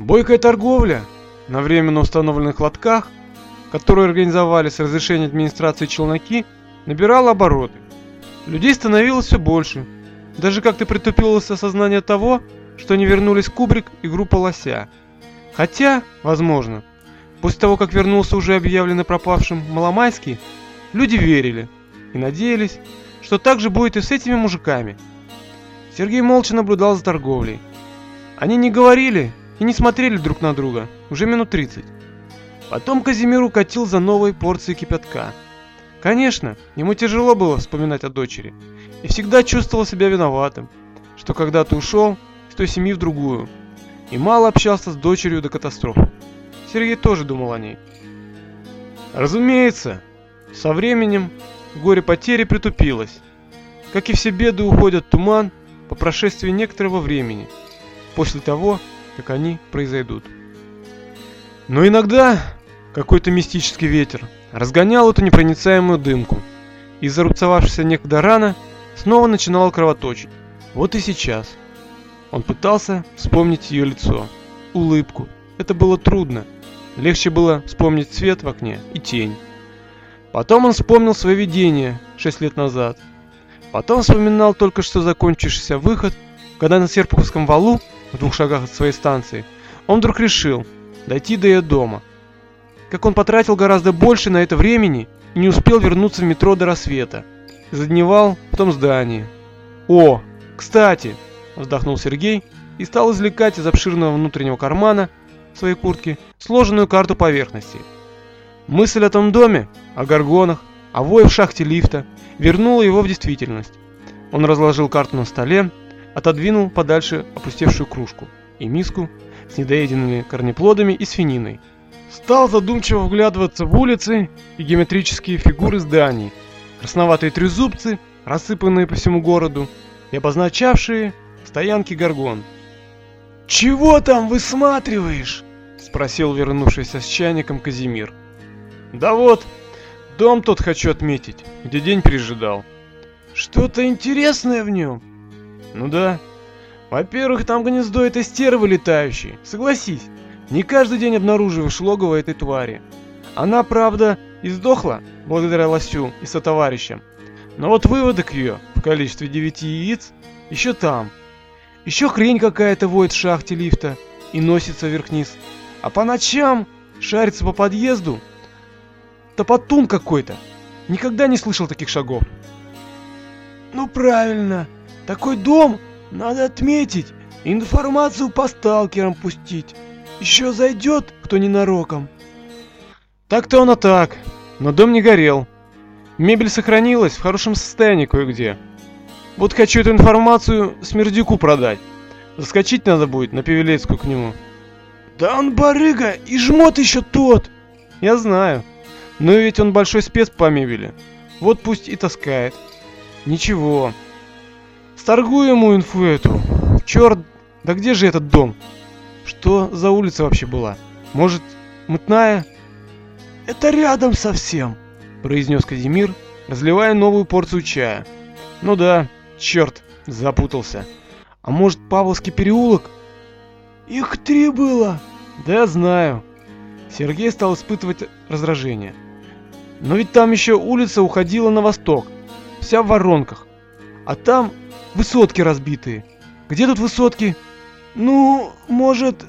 Бойкая торговля на временно установленных лотках, которые организовали с разрешения администрации челноки, набирала обороты. Людей становилось все больше. Даже как-то притупилось осознание того, что они вернулись Кубрик и группа Лося. Хотя, возможно, после того, как вернулся уже объявленный пропавшим Маломайский, люди верили и надеялись, что так же будет и с этими мужиками. Сергей молча наблюдал за торговлей. Они не говорили и не смотрели друг на друга уже минут 30. Потом Казимир укатил за новой порцией кипятка. Конечно, ему тяжело было вспоминать о дочери, и всегда чувствовал себя виноватым, что когда-то ушел из той семьи в другую, и мало общался с дочерью до катастрофы. Сергей тоже думал о ней. Разумеется, со временем горе потери притупилось. Как и все беды уходят туман по прошествии некоторого времени, после того, как они произойдут. Но иногда какой-то мистический ветер разгонял эту непроницаемую дымку, и зарубцевавшаяся некогда рана снова начинала кровоточить. Вот и сейчас. Он пытался вспомнить ее лицо, улыбку. Это было трудно. Легче было вспомнить свет в окне и тень. Потом он вспомнил свое видение шесть лет назад. Потом вспоминал только что закончившийся выход, когда на Серпуховском валу, в двух шагах от своей станции, он вдруг решил дойти до ее дома. Как он потратил гораздо больше на это времени и не успел вернуться в метро до рассвета. Задневал в том здании. «О, кстати!» – вздохнул Сергей и стал извлекать из обширного внутреннего кармана своей куртки сложенную карту поверхности. Мысль о том доме, о горгонах, о вое в шахте лифта вернула его в действительность. Он разложил карту на столе, отодвинул подальше опустевшую кружку и миску с недоеденными корнеплодами и свининой. Стал задумчиво вглядываться в улицы и геометрические фигуры зданий, красноватые трезубцы, рассыпанные по всему городу и обозначавшие стоянки горгон. «Чего там высматриваешь?» — спросил вернувшийся с чайником Казимир. «Да вот, дом тот хочу отметить, где день пережидал». «Что-то интересное в нем?» «Ну да. Во-первых, там гнездо этой стервы летающей, согласись. Не каждый день обнаруживаешь логово этой твари. Она, правда, и сдохла, благодаря лосю и сотоварищам. Но вот выводок ее в количестве девяти яиц еще там. Еще хрень какая-то воет в шахте лифта и носится вверх-вниз. А по ночам шарится по подъезду. Топотун какой-то. Никогда не слышал таких шагов. Ну правильно. Такой дом надо отметить. Информацию по сталкерам пустить. Еще зайдет кто ненароком. Так-то оно так, но дом не горел. Мебель сохранилась в хорошем состоянии кое-где. Вот хочу эту информацию Смердюку продать. Заскочить надо будет на Певелецкую к нему. Да он барыга и жмот еще тот. Я знаю. Но ведь он большой спец по мебели. Вот пусть и таскает. Ничего. Сторгую ему инфу эту. Черт, да где же этот дом? Что за улица вообще была? Может, мутная? Это рядом совсем, произнес Казимир, разливая новую порцию чая. Ну да, черт, запутался. А может, Павловский переулок? Их три было. Да знаю. Сергей стал испытывать раздражение. Но ведь там еще улица уходила на восток, вся в воронках. А там высотки разбитые. Где тут высотки? Ну, может,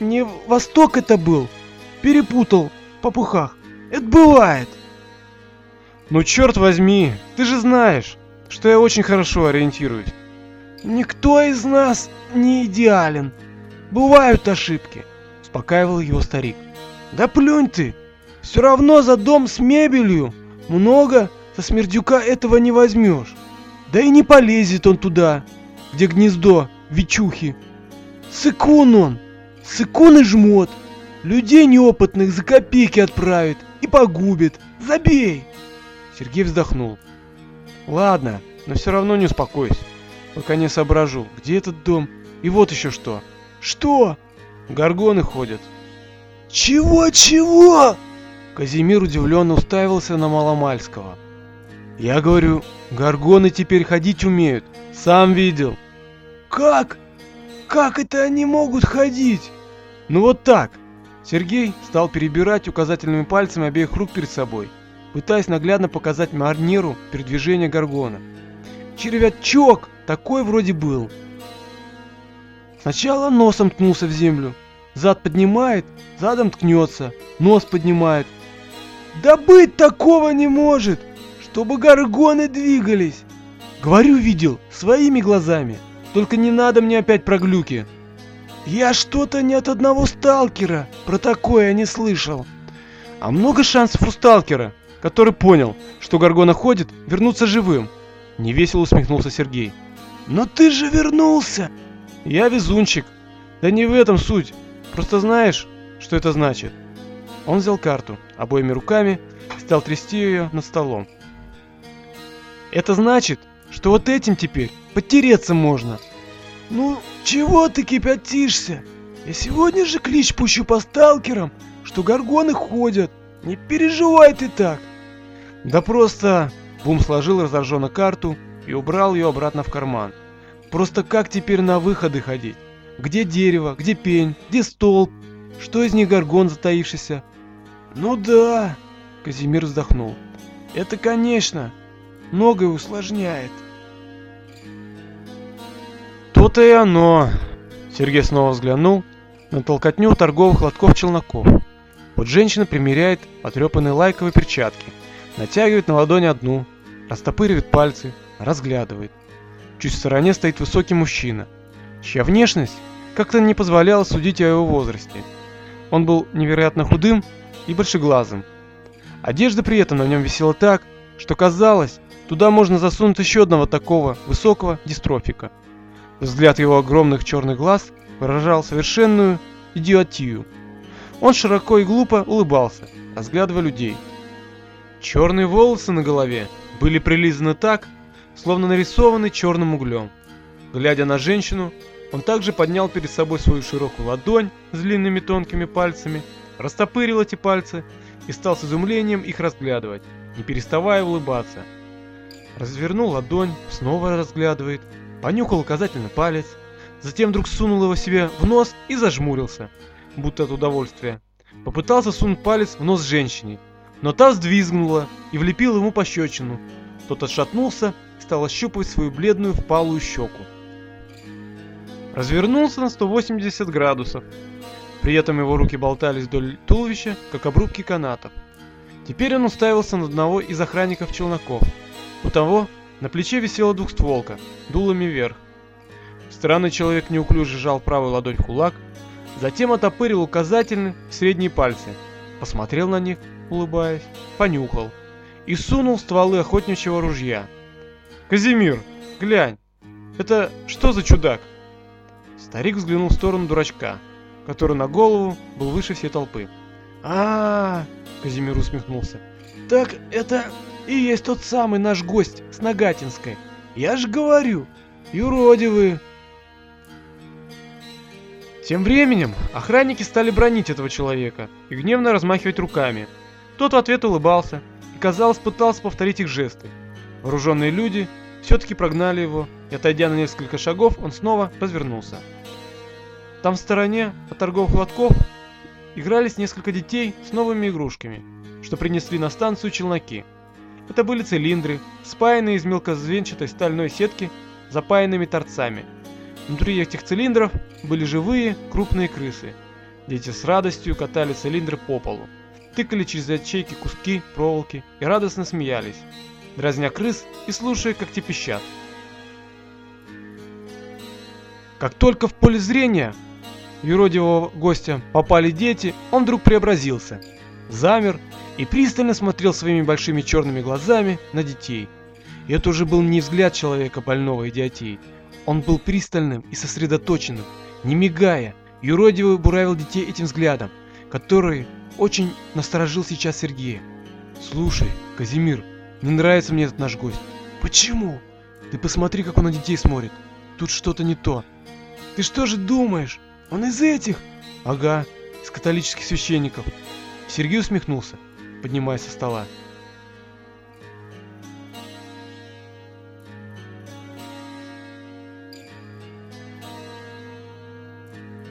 не Восток это был? Перепутал в попухах. Это бывает. Ну, черт возьми, ты же знаешь, что я очень хорошо ориентируюсь. Никто из нас не идеален. Бывают ошибки, успокаивал его старик. Да плюнь ты, все равно за дом с мебелью много со смердюка этого не возьмешь. Да и не полезет он туда, где гнездо Вичухи. Сыкун он, сыкун и жмот. Людей неопытных за копейки отправит и погубит. Забей!» Сергей вздохнул. «Ладно, но все равно не успокоюсь, пока не соображу, где этот дом и вот еще что». «Что?» «Горгоны ходят». «Чего-чего?» Казимир удивленно уставился на Маломальского. «Я говорю, горгоны теперь ходить умеют, сам видел». «Как?» Как это они могут ходить? Ну вот так. Сергей стал перебирать указательными пальцами обеих рук перед собой, пытаясь наглядно показать манеру передвижения Гаргона. Червячок такой вроде был. Сначала носом ткнулся в землю, зад поднимает, задом ткнется, нос поднимает. Да быть такого не может, чтобы горгоны двигались. Говорю, видел, своими глазами. Только не надо мне опять про глюки. Я что-то ни от одного сталкера про такое не слышал. А много шансов у сталкера, который понял, что Гаргона ходит, вернуться живым. Невесело усмехнулся Сергей. Но ты же вернулся! Я везунчик. Да не в этом суть. Просто знаешь, что это значит? Он взял карту обоими руками стал трясти ее над столом. Это значит, что вот этим теперь потереться можно. Ну, чего ты кипятишься? Я сегодня же клич пущу по сталкерам, что горгоны ходят. Не переживай ты так. Да просто... Бум сложил раздраженно карту и убрал ее обратно в карман. Просто как теперь на выходы ходить? Где дерево, где пень, где столб? Что из них горгон затаившийся? Ну да, Казимир вздохнул. Это, конечно, многое усложняет. То-то и оно. Сергей снова взглянул на толкотню торговых лотков челноков. Вот женщина примеряет потрепанные лайковые перчатки, натягивает на ладони одну, растопыривает пальцы, разглядывает. Чуть в стороне стоит высокий мужчина, чья внешность как-то не позволяла судить о его возрасте. Он был невероятно худым и большеглазым. Одежда при этом на нем висела так, что казалось, туда можно засунуть еще одного такого высокого дистрофика. Взгляд его огромных черных глаз выражал совершенную идиотию. Он широко и глупо улыбался, разглядывая людей. Черные волосы на голове были прилизаны так, словно нарисованы черным углем. Глядя на женщину, он также поднял перед собой свою широкую ладонь с длинными тонкими пальцами, растопырил эти пальцы и стал с изумлением их разглядывать, не переставая улыбаться. Развернул ладонь, снова разглядывает, понюхал указательный палец, затем вдруг сунул его себе в нос и зажмурился, будто от удовольствия. Попытался сунуть палец в нос женщине, но та взвизгнула и влепил ему пощечину. Тот отшатнулся и стал ощупывать свою бледную впалую щеку. Развернулся на 180 градусов. При этом его руки болтались вдоль туловища, как обрубки канатов. Теперь он уставился на одного из охранников челноков. У того на плече висела двухстволка, дулами вверх. Странный человек неуклюже сжал правую ладонь в кулак, затем отопырил указательный и средние пальцы, посмотрел на них, улыбаясь, понюхал и сунул стволы охотничьего ружья. «Казимир, глянь, это что за чудак?» Старик взглянул в сторону дурачка, который на голову был выше всей толпы. а, -а, -а Казимир усмехнулся. «Так это и есть тот самый наш гость с Нагатинской. Я же говорю, юродивые. Тем временем охранники стали бронить этого человека и гневно размахивать руками. Тот в ответ улыбался и, казалось, пытался повторить их жесты. Вооруженные люди все-таки прогнали его, и отойдя на несколько шагов, он снова развернулся. Там в стороне от торговых лотков игрались несколько детей с новыми игрушками, что принесли на станцию челноки. Это были цилиндры, спаянные из мелкозвенчатой стальной сетки, запаянными торцами. Внутри этих цилиндров были живые крупные крысы. Дети с радостью катали цилиндры по полу, тыкали через ячейки куски проволоки и радостно смеялись, дразня крыс и слушая, как те пищат. Как только в поле зрения юродивого гостя попали дети, он вдруг преобразился, замер и пристально смотрел своими большими черными глазами на детей. И это уже был не взгляд человека больного идиотией. Он был пристальным и сосредоточенным, не мигая, юродивый буравил детей этим взглядом, который очень насторожил сейчас Сергея. «Слушай, Казимир, не нравится мне этот наш гость». «Почему?» «Ты посмотри, как он на детей смотрит. Тут что-то не то». «Ты что же думаешь? Он из этих?» «Ага, из католических священников». Сергей усмехнулся поднимаясь со стола.